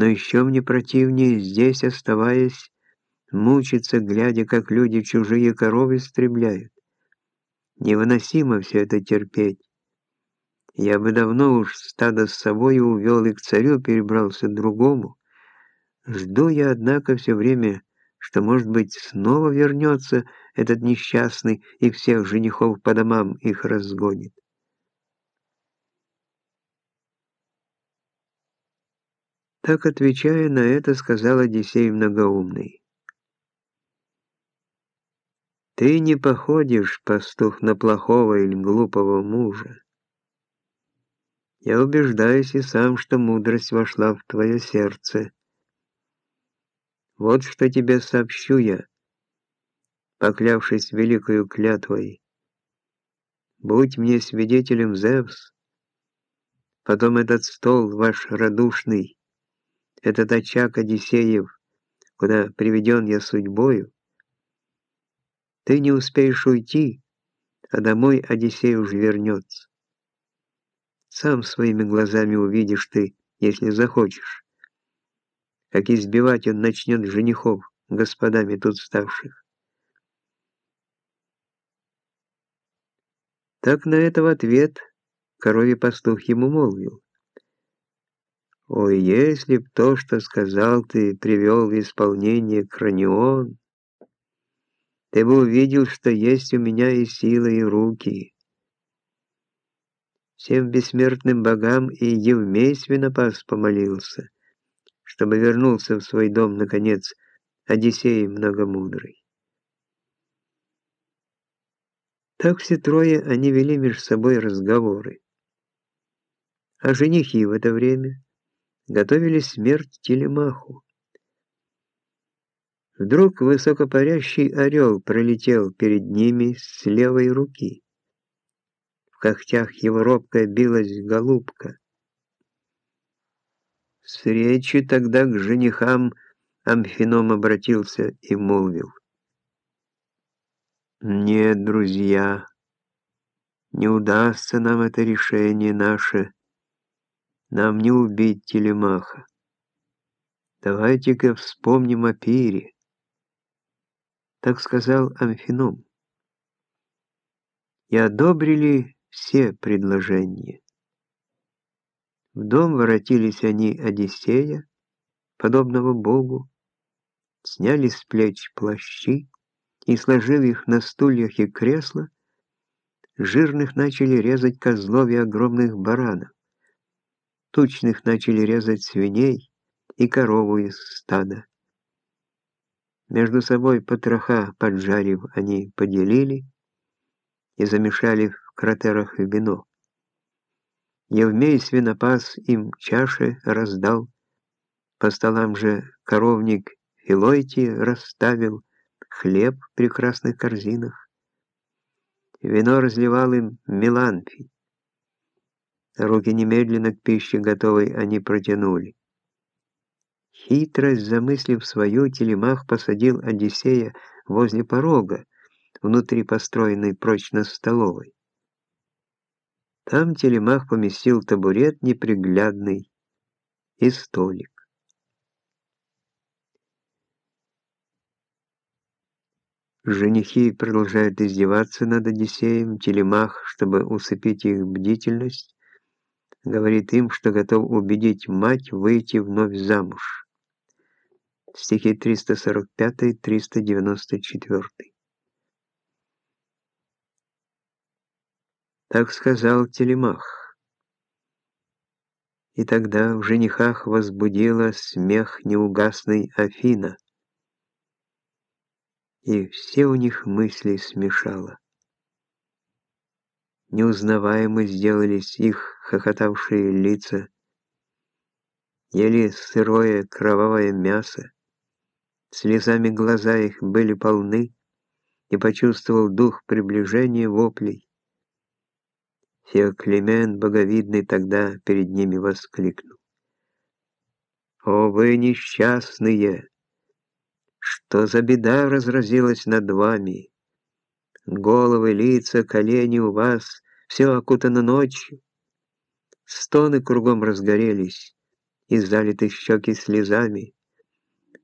Но еще мне противнее здесь, оставаясь, мучиться, глядя, как люди чужие коровы истребляют. Невыносимо все это терпеть. Я бы давно уж стадо с собой увел и к царю перебрался другому. Жду я, однако, все время, что, может быть, снова вернется этот несчастный и всех женихов по домам их разгонит. Так, отвечая на это, сказал Одиссей многоумный. «Ты не походишь, пастух, на плохого или глупого мужа. Я убеждаюсь и сам, что мудрость вошла в твое сердце. Вот что тебе сообщу я, поклявшись великою клятвой. Будь мне свидетелем, Зевс, потом этот стол ваш радушный, этот очаг Одиссеев, куда приведен я судьбою, ты не успеешь уйти, а домой Одиссей уж вернется. Сам своими глазами увидишь ты, если захочешь, как избивать он начнет женихов, господами тут ставших. Так на это в ответ коровий пастух ему молвил. Ой, если б то, что сказал ты, привел в исполнение кранион, ты бы увидел, что есть у меня и сила, и руки. Всем бессмертным богам и Евмей свинопас помолился, чтобы вернулся в свой дом, наконец, Одиссей многомудрый. Так все трое они вели между собой разговоры. А женихи в это время готовили смерть Телемаху. Вдруг высокопарящий орел пролетел перед ними с левой руки. В когтях его робко билась голубка. С речи тогда к женихам Амфином обратился и молвил. «Нет, друзья, не удастся нам это решение наше, нам не убить Телемаха. Давайте-ка вспомним о пире. Так сказал Амфином. И одобрили все предложения. В дом воротились они Одиссея, подобного богу, сняли с плеч плащи и, сложив их на стульях и кресла, жирных начали резать козлов и огромных баранов тучных начали резать свиней и корову из стада. Между собой потроха поджарив, они поделили и замешали в кратерах вино. Евмей свинопас им чаши раздал, по столам же коровник Филойти расставил хлеб в прекрасных корзинах. Вино разливал им Меланфий. Руки немедленно к пище готовой они протянули. Хитрость, замыслив свою, Телемах посадил Одиссея возле порога, внутри построенной прочно столовой. Там Телемах поместил табурет неприглядный и столик. Женихи продолжают издеваться над Одиссеем, Телемах, чтобы усыпить их бдительность, говорит им, что готов убедить мать выйти вновь замуж. Стихи 345-394. Так сказал Телемах. И тогда в женихах возбудила смех неугасный Афина, и все у них мысли смешала. Неузнаваемы сделались их хохотавшие лица. Ели сырое кровавое мясо. Слезами глаза их были полны, и почувствовал дух приближения воплей. Феоклемен боговидный тогда перед ними воскликнул. «О, вы несчастные! Что за беда разразилась над вами?» Головы, лица, колени у вас, все окутано ночью. Стоны кругом разгорелись, и залиты щеки слезами,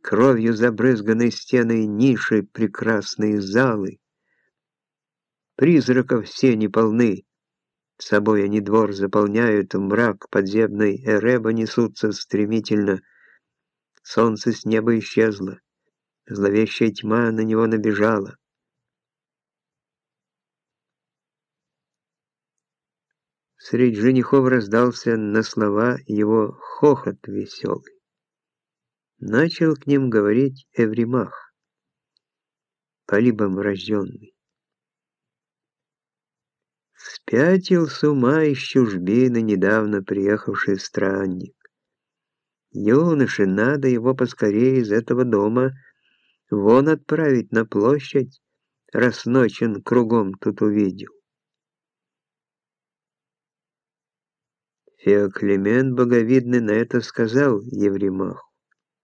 кровью забрызганы стены ниши, прекрасные залы. Призраков все не полны, собой они двор заполняют, мрак подземный Эреба несутся стремительно. Солнце с неба исчезло, зловещая тьма на него набежала. Среди женихов раздался на слова его хохот веселый. Начал к ним говорить Эвримах, полибом рожденный. Спятил с ума из чужбины недавно приехавший странник. Юноше надо его поскорее из этого дома вон отправить на площадь, раз ночь он кругом тут увидел. Феоклемент Боговидный на это сказал Евремаху.